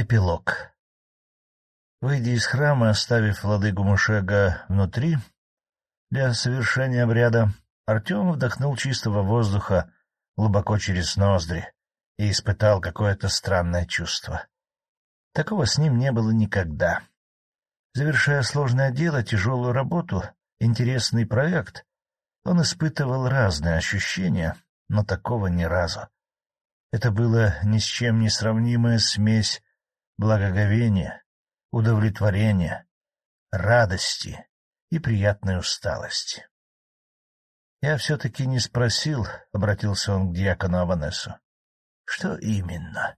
Эпилог Выйдя из храма, оставив владыку Мушега внутри для совершения обряда, Артем вдохнул чистого воздуха глубоко через ноздри и испытал какое-то странное чувство. Такого с ним не было никогда. Завершая сложное дело, тяжелую работу, интересный проект, он испытывал разные ощущения, но такого ни разу. Это было ни с чем не сравнимая смесь благоговения, удовлетворения, радости и приятной усталости. — Я все-таки не спросил, — обратился он к дьякону Аванесу. — Что именно?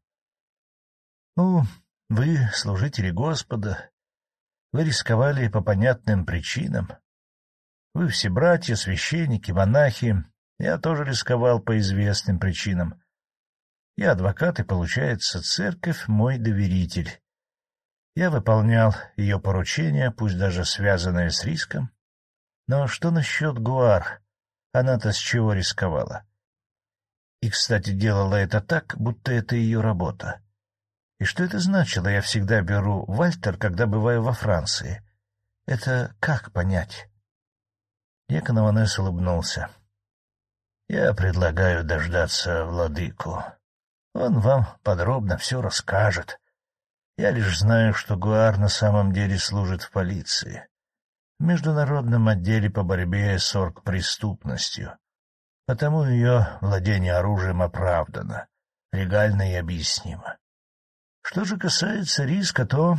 — Ну, вы, служители Господа, вы рисковали по понятным причинам. Вы все братья, священники, монахи. Я тоже рисковал по известным причинам. Я адвокат, и, получается, церковь — мой доверитель. Я выполнял ее поручения, пусть даже связанные с риском. Но что насчет Гуар? Она-то с чего рисковала? И, кстати, делала это так, будто это ее работа. И что это значило? Я всегда беру Вальтер, когда бываю во Франции. Это как понять? Дьякон Аванес улыбнулся. — Я предлагаю дождаться владыку. Он вам подробно все расскажет. Я лишь знаю, что Гуар на самом деле служит в полиции, в международном отделе по борьбе с оргпреступностью. Потому ее владение оружием оправдано, легально и объяснимо. Что же касается риска, то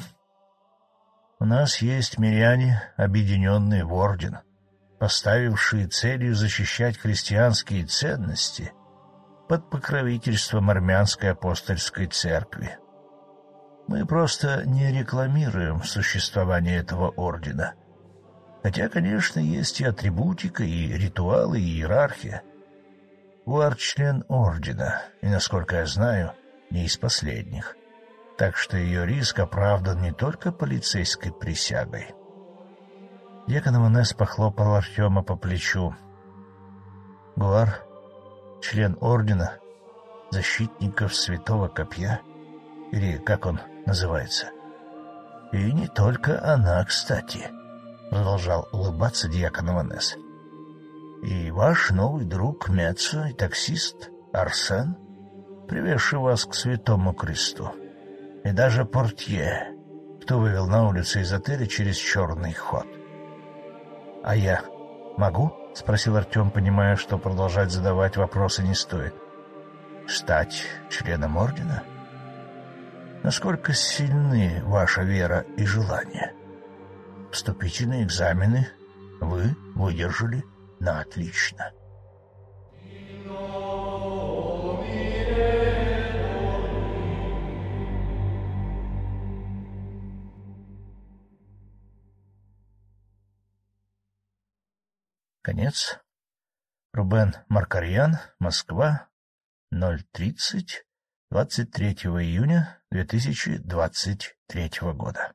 у нас есть миряне, объединенные в орден, поставившие целью защищать христианские ценности под покровительством армянской апостольской церкви. Мы просто не рекламируем существование этого ордена. Хотя, конечно, есть и атрибутика, и ритуалы, и иерархия. Уар — член ордена, и, насколько я знаю, не из последних. Так что ее риск оправдан не только полицейской присягой. Дьякон Иванес похлопал Артема по плечу. Гуар — член ордена, защитников Святого Копья, или как он называется. — И не только она, кстати, — продолжал улыбаться дьякон Иванес. — И ваш новый друг Мецо и таксист Арсен, привезший вас к Святому Кресту, и даже портье, кто вывел на улицу из отеля через черный ход. — А я могу? — спросил Артем, понимая, что продолжать задавать вопросы не стоит. — Стать членом ордена? — насколько сильны ваша вера и желание. Вступительные экзамены вы выдержали на отлично. Конец. Рубен Маркарьян, Москва, 030 23 июня 2023 года.